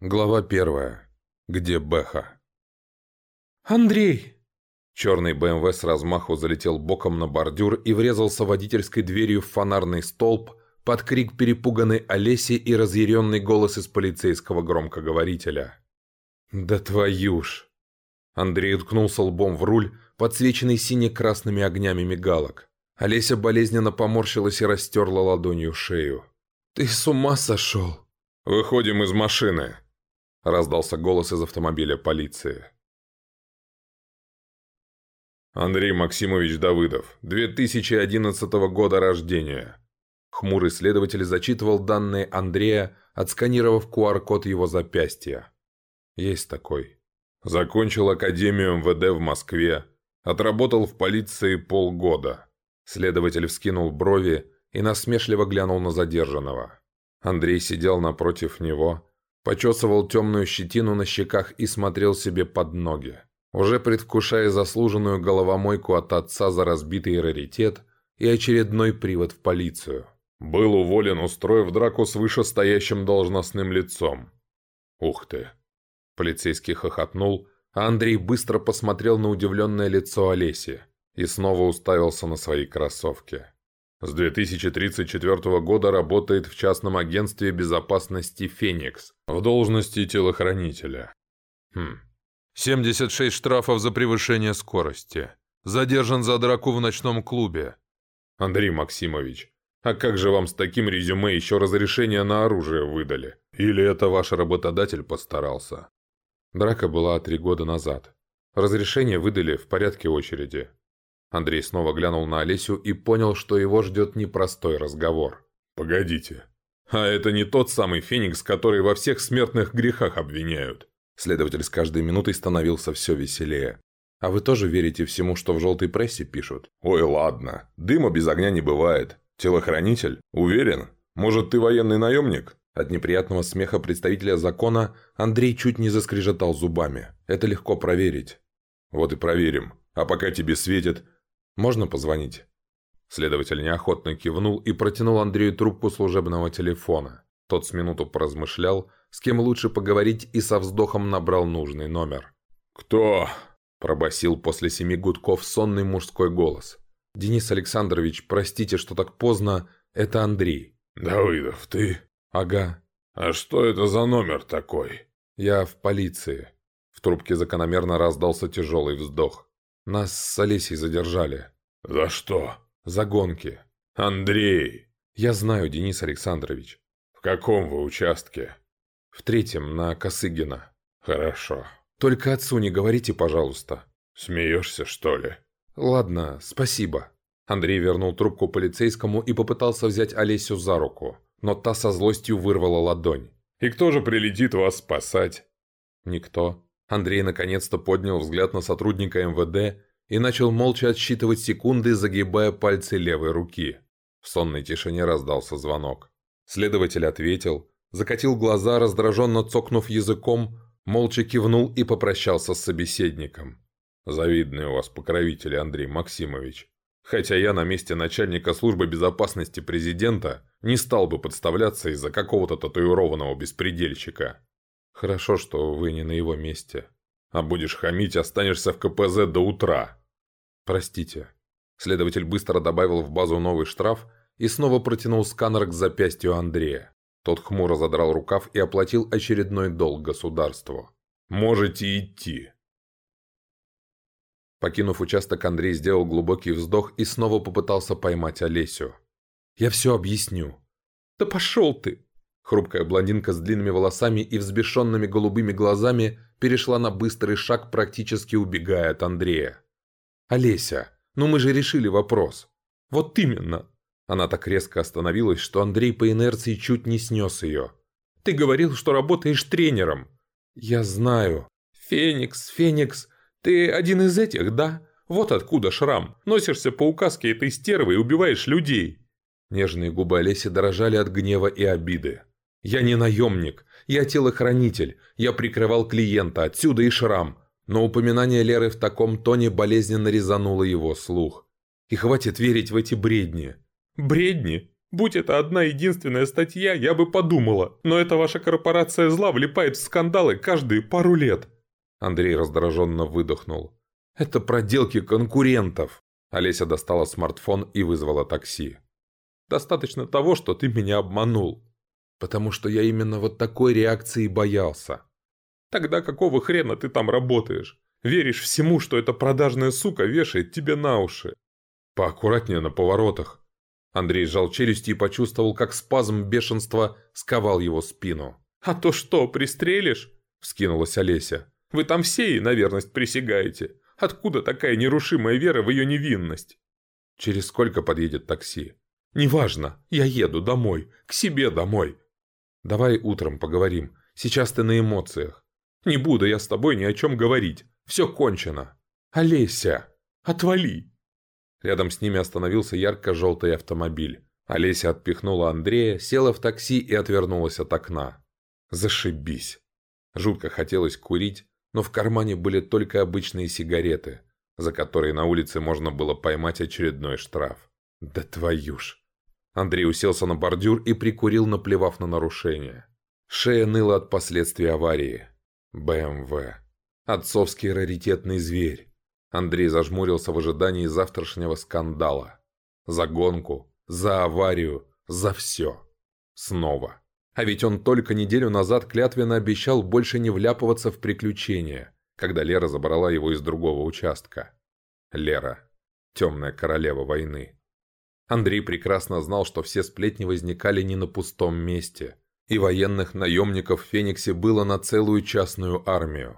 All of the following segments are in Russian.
Глава первая. Где Бэха? «Андрей!» Черный БМВ с размаху залетел боком на бордюр и врезался водительской дверью в фонарный столб под крик перепуганной Олеси и разъяренный голос из полицейского громкоговорителя. «Да твою ж!» Андрей уткнулся лбом в руль, подсвеченный сине-красными огнями мигалок. Олеся болезненно поморщилась и растерла ладонью шею. «Ты с ума сошел?» «Выходим из машины!» – раздался голос из автомобиля полиции. Андрей Максимович Давыдов, 2011 года рождения. Хмурый следователь зачитывал данные Андрея, отсканировав QR-код его запястья. Есть такой. Закончил Академию МВД в Москве. Отработал в полиции полгода. Следователь вскинул брови и насмешливо глянул на задержанного. Андрей сидел напротив него, почесывал темную щетину на щеках и смотрел себе под ноги, уже предвкушая заслуженную головомойку от отца за разбитый раритет и очередной привод в полицию. Был уволен, устроив драку с вышестоящим должностным лицом. Ух ты! Полицейский хохотнул, а Андрей быстро посмотрел на удивленное лицо Олеси и снова уставился на свои кроссовки. С 2034 года работает в частном агентстве безопасности «Феникс» в должности телохранителя. Хм. 76 штрафов за превышение скорости. Задержан за драку в ночном клубе. Андрей Максимович, а как же вам с таким резюме еще разрешение на оружие выдали? Или это ваш работодатель постарался? Драка была три года назад. Разрешение выдали в порядке очереди. Андрей снова глянул на Олесю и понял, что его ждет непростой разговор. «Погодите. А это не тот самый Феникс, который во всех смертных грехах обвиняют?» Следователь с каждой минутой становился все веселее. «А вы тоже верите всему, что в желтой прессе пишут?» «Ой, ладно. Дыма без огня не бывает. Телохранитель? Уверен? Может, ты военный наемник?» От неприятного смеха представителя закона Андрей чуть не заскрежетал зубами. «Это легко проверить». «Вот и проверим. А пока тебе светит, можно позвонить?» Следователь неохотно кивнул и протянул Андрею трубку служебного телефона. Тот с минуту поразмышлял, с кем лучше поговорить, и со вздохом набрал нужный номер. «Кто?» – пробасил после семи гудков сонный мужской голос. «Денис Александрович, простите, что так поздно, это Андрей». «Давыдов, ты?» «Ага». «А что это за номер такой?» «Я в полиции». В трубке закономерно раздался тяжелый вздох. Нас с Олесей задержали». «За что?» «За гонки». «Андрей!» «Я знаю, Денис Александрович». «В каком вы участке?» «В третьем, на Косыгина». «Хорошо». «Только отцу не говорите, пожалуйста». «Смеешься, что ли?» «Ладно, спасибо». Андрей вернул трубку полицейскому и попытался взять Олесю за руку, но та со злостью вырвала ладонь. «И кто же прилетит вас спасать?» «Никто». Андрей наконец-то поднял взгляд на сотрудника МВД и начал молча отсчитывать секунды, загибая пальцы левой руки. В сонной тишине раздался звонок. Следователь ответил, закатил глаза, раздраженно цокнув языком, молча кивнул и попрощался с собеседником. «Завидный у вас покровитель, Андрей Максимович. Хотя я на месте начальника службы безопасности президента не стал бы подставляться из-за какого-то татуированного беспредельщика. Хорошо, что вы не на его месте. А будешь хамить, останешься в КПЗ до утра. Простите. Следователь быстро добавил в базу новый штраф и снова протянул сканер к запястью Андрея. Тот хмуро задрал рукав и оплатил очередной долг государству. «Можете идти». Покинув участок, Андрей сделал глубокий вздох и снова попытался поймать Олесю. «Я все объясню». «Да пошел ты!» Хрупкая блондинка с длинными волосами и взбешенными голубыми глазами перешла на быстрый шаг, практически убегая от Андрея. «Олеся, ну мы же решили вопрос». «Вот именно». Она так резко остановилась, что Андрей по инерции чуть не снес ее. «Ты говорил, что работаешь тренером». «Я знаю». «Феникс, Феникс, ты один из этих, да? Вот откуда шрам. Носишься по указке этой стервы и убиваешь людей». Нежные губы Олеси дрожали от гнева и обиды. Я не наемник, я телохранитель, я прикрывал клиента, отсюда и шрам. Но упоминание Леры в таком тоне болезненно резануло его слух. И хватит верить в эти бредни. Бредни? Будь это одна единственная статья, я бы подумала, но эта ваша корпорация зла влипает в скандалы каждые пару лет». Андрей раздраженно выдохнул. «Это проделки конкурентов!» Олеся достала смартфон и вызвала такси. «Достаточно того, что ты меня обманул». «Потому что я именно вот такой реакции боялся». «Тогда какого хрена ты там работаешь? Веришь всему, что эта продажная сука вешает тебе на уши?» «Поаккуратнее на поворотах». Андрей сжал челюсти и почувствовал, как спазм бешенства сковал его спину. «А то что, пристрелишь?» – вскинулась Олеся. «Вы там все и на верность присягаете. Откуда такая нерушимая вера в ее невинность?» «Через сколько подъедет такси?» «Неважно. Я еду домой. К себе домой». «Давай утром поговорим. Сейчас ты на эмоциях». «Не буду я с тобой ни о чем говорить. Все кончено». «Олеся! Отвали!» Рядом с ними остановился ярко-желтый автомобиль. Олеся отпихнула Андрея, села в такси и отвернулась от окна. Зашибись. Жутко хотелось курить, но в кармане были только обычные сигареты, за которые на улице можно было поймать очередной штраф. Да твою ж. Андрей уселся на бордюр и прикурил, наплевав на нарушение. Шея ныла от последствий аварии. БМВ. Отцовский раритетный зверь. Андрей зажмурился в ожидании завтрашнего скандала. За гонку, за аварию, за все. Снова. А ведь он только неделю назад клятвенно обещал больше не вляпываться в приключения, когда Лера забрала его из другого участка. Лера. Темная королева войны. Андрей прекрасно знал, что все сплетни возникали не на пустом месте, и военных наемников в Фениксе было на целую частную армию.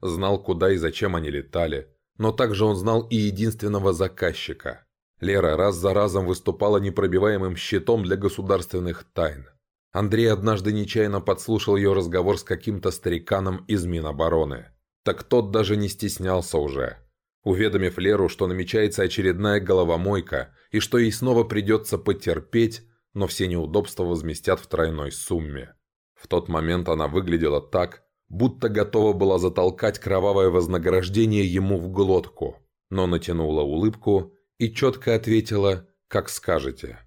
Знал, куда и зачем они летали, но также он знал и единственного заказчика. Лера раз за разом выступала непробиваемым щитом для государственных тайн. Андрей однажды нечаянно подслушал ее разговор с каким-то стариканом из Минобороны. Так тот даже не стеснялся уже. Уведомив Леру, что намечается очередная головомойка и что ей снова придется потерпеть, но все неудобства возместят в тройной сумме. В тот момент она выглядела так, будто готова была затолкать кровавое вознаграждение ему в глотку, но натянула улыбку и четко ответила «как скажете».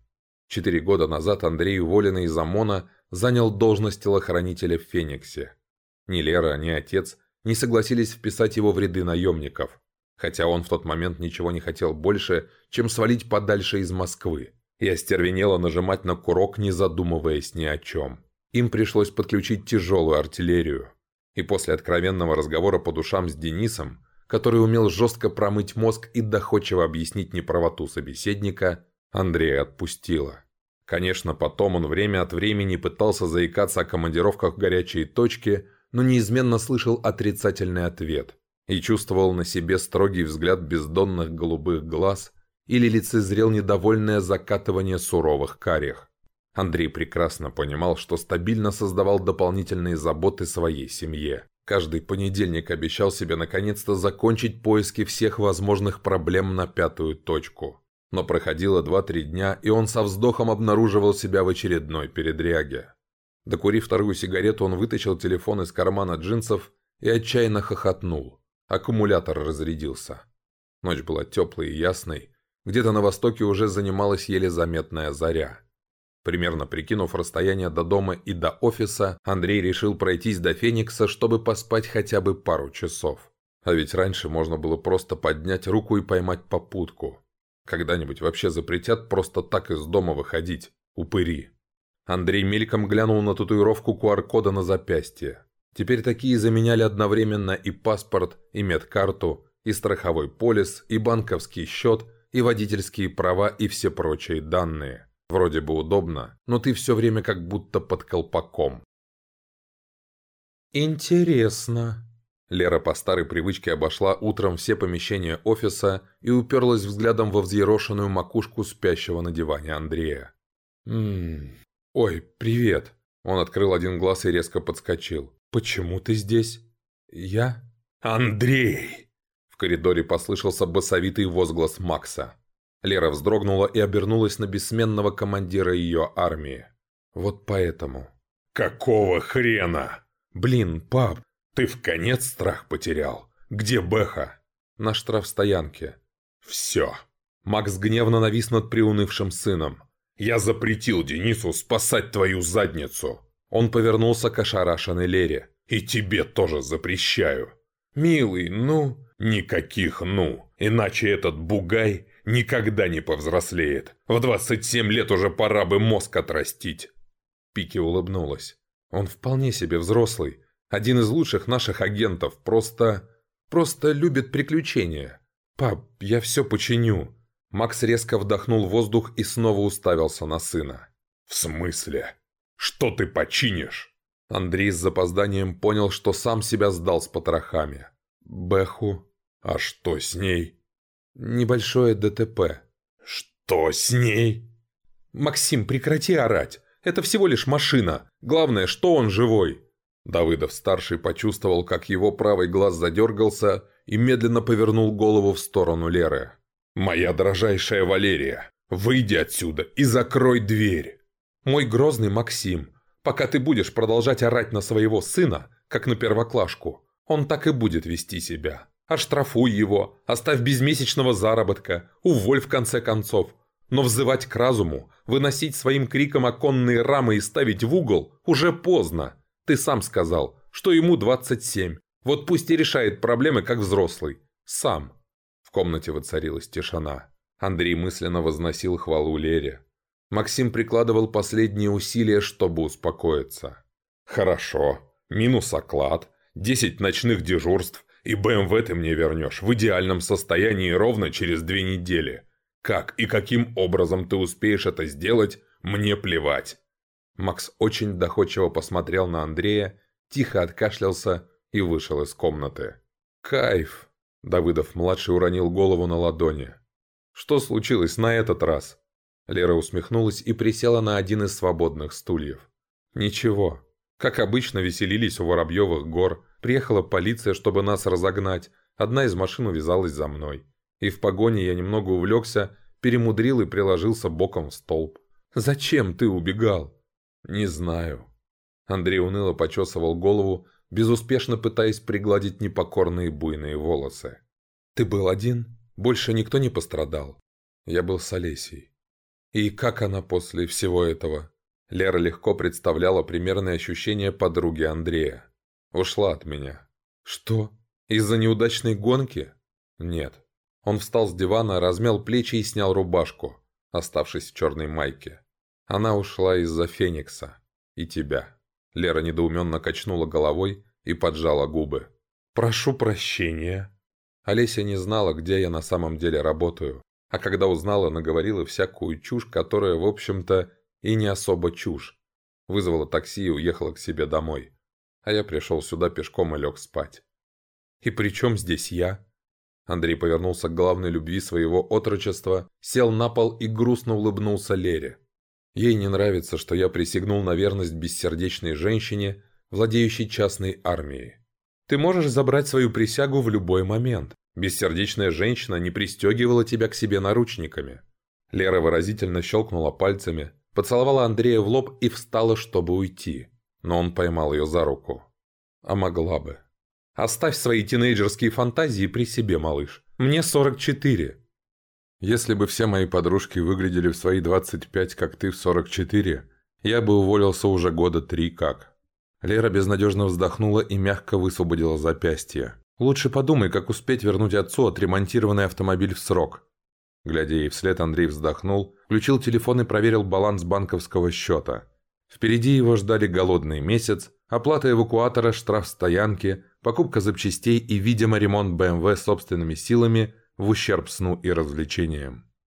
Четыре года назад Андрей, уволенный из ОМОНа, занял должность телохранителя в Фениксе. Ни Лера, ни отец не согласились вписать его в ряды наемников, хотя он в тот момент ничего не хотел больше, чем свалить подальше из Москвы, и остервенело нажимать на курок, не задумываясь ни о чем. Им пришлось подключить тяжелую артиллерию. И после откровенного разговора по душам с Денисом, который умел жестко промыть мозг и доходчиво объяснить неправоту собеседника, Андрея отпустила. Конечно, потом он время от времени пытался заикаться о командировках в горячие точки, но неизменно слышал отрицательный ответ и чувствовал на себе строгий взгляд бездонных голубых глаз или лицезрел недовольное закатывание суровых карих. Андрей прекрасно понимал, что стабильно создавал дополнительные заботы своей семье. Каждый понедельник обещал себе наконец-то закончить поиски всех возможных проблем на пятую точку. Но проходило 2-3 дня, и он со вздохом обнаруживал себя в очередной передряге. Докурив вторую сигарету, он вытащил телефон из кармана джинсов и отчаянно хохотнул. Аккумулятор разрядился. Ночь была теплой и ясной. Где-то на востоке уже занималась еле заметная заря. Примерно прикинув расстояние до дома и до офиса, Андрей решил пройтись до Феникса, чтобы поспать хотя бы пару часов. А ведь раньше можно было просто поднять руку и поймать попутку. Когда-нибудь вообще запретят просто так из дома выходить. Упыри. Андрей мельком глянул на татуировку QR-кода на запястье. Теперь такие заменяли одновременно и паспорт, и медкарту, и страховой полис, и банковский счет, и водительские права, и все прочие данные. Вроде бы удобно, но ты все время как будто под колпаком. «Интересно», Лера по старой привычке обошла утром все помещения офиса и уперлась взглядом во взъерошенную макушку спящего на диване Андрея. «Ммм... Ой, привет!» Он открыл один глаз и резко подскочил. «Почему ты здесь?» «Я?» «Андрей!» В коридоре послышался басовитый возглас Макса. Лера вздрогнула и обернулась на бессменного командира ее армии. «Вот поэтому...» «Какого хрена?» «Блин, пап, «Ты в конец страх потерял? Где Бэха?» «На штрафстоянке». «Все». Макс гневно навис над приунывшим сыном. Я запретил Денису спасать твою задницу!» Он повернулся к ошарашенной Лере. «И тебе тоже запрещаю!» «Милый, ну...» «Никаких «ну», иначе этот бугай никогда не повзрослеет. В 27 лет уже пора бы мозг отрастить!» Пики улыбнулась. «Он вполне себе взрослый. Один из лучших наших агентов. Просто... просто любит приключения. Пап, я все починю». Макс резко вдохнул воздух и снова уставился на сына. «В смысле? Что ты починишь?» Андрей с запозданием понял, что сам себя сдал с потрохами. «Бэху. А что с ней?» «Небольшое ДТП». «Что с ней?» «Максим, прекрати орать. Это всего лишь машина. Главное, что он живой». Давыдов-старший почувствовал, как его правый глаз задергался и медленно повернул голову в сторону Леры. «Моя дрожайшая Валерия, выйди отсюда и закрой дверь!» «Мой грозный Максим, пока ты будешь продолжать орать на своего сына, как на первоклашку, он так и будет вести себя. Оштрафуй его, оставь без месячного заработка, уволь в конце концов. Но взывать к разуму, выносить своим криком оконные рамы и ставить в угол уже поздно. Ты сам сказал, что ему 27. Вот пусть и решает проблемы как взрослый. Сам. В комнате воцарилась тишина. Андрей мысленно возносил хвалу Лере. Максим прикладывал последние усилия, чтобы успокоиться. «Хорошо. Минус оклад. 10 ночных дежурств. И БМВ ты мне вернешь в идеальном состоянии ровно через две недели. Как и каким образом ты успеешь это сделать, мне плевать. Макс очень доходчиво посмотрел на Андрея, тихо откашлялся и вышел из комнаты. «Кайф!» – Давыдов-младший уронил голову на ладони. «Что случилось на этот раз?» Лера усмехнулась и присела на один из свободных стульев. «Ничего. Как обычно, веселились у Воробьевых гор. Приехала полиция, чтобы нас разогнать. Одна из машин увязалась за мной. И в погоне я немного увлекся, перемудрил и приложился боком в столб. «Зачем ты убегал?» «Не знаю». Андрей уныло почесывал голову, безуспешно пытаясь пригладить непокорные буйные волосы. «Ты был один? Больше никто не пострадал?» Я был с Олесей. И как она после всего этого? Лера легко представляла примерное ощущение подруги Андрея. Ушла от меня. Что? Из-за неудачной гонки? Нет. Он встал с дивана, размял плечи и снял рубашку, оставшись в черной майке. Она ушла из-за Феникса. И тебя. Лера недоуменно качнула головой и поджала губы. «Прошу прощения». Олеся не знала, где я на самом деле работаю. А когда узнала, наговорила всякую чушь, которая, в общем-то, и не особо чушь. Вызвала такси и уехала к себе домой. А я пришел сюда пешком и лег спать. «И при чем здесь я?» Андрей повернулся к главной любви своего отрочества, сел на пол и грустно улыбнулся Лере. Ей не нравится, что я присягнул на верность бессердечной женщине, владеющей частной армией. Ты можешь забрать свою присягу в любой момент. Бессердечная женщина не пристегивала тебя к себе наручниками. Лера выразительно щелкнула пальцами, поцеловала Андрея в лоб и встала, чтобы уйти. Но он поймал ее за руку. А могла бы. «Оставь свои тинейджерские фантазии при себе, малыш. Мне 44. Если бы все мои подружки выглядели в свои 25, как ты в 44, я бы уволился уже года три как». Лера безнадежно вздохнула и мягко высвободила запястье. «Лучше подумай, как успеть вернуть отцу отремонтированный автомобиль в срок». Глядя ей вслед, Андрей вздохнул, включил телефон и проверил баланс банковского счета. Впереди его ждали голодный месяц, оплата эвакуатора, штраф стоянки, покупка запчастей и, видимо, ремонт БМВ собственными силами – в ущерб сну и развлечениям.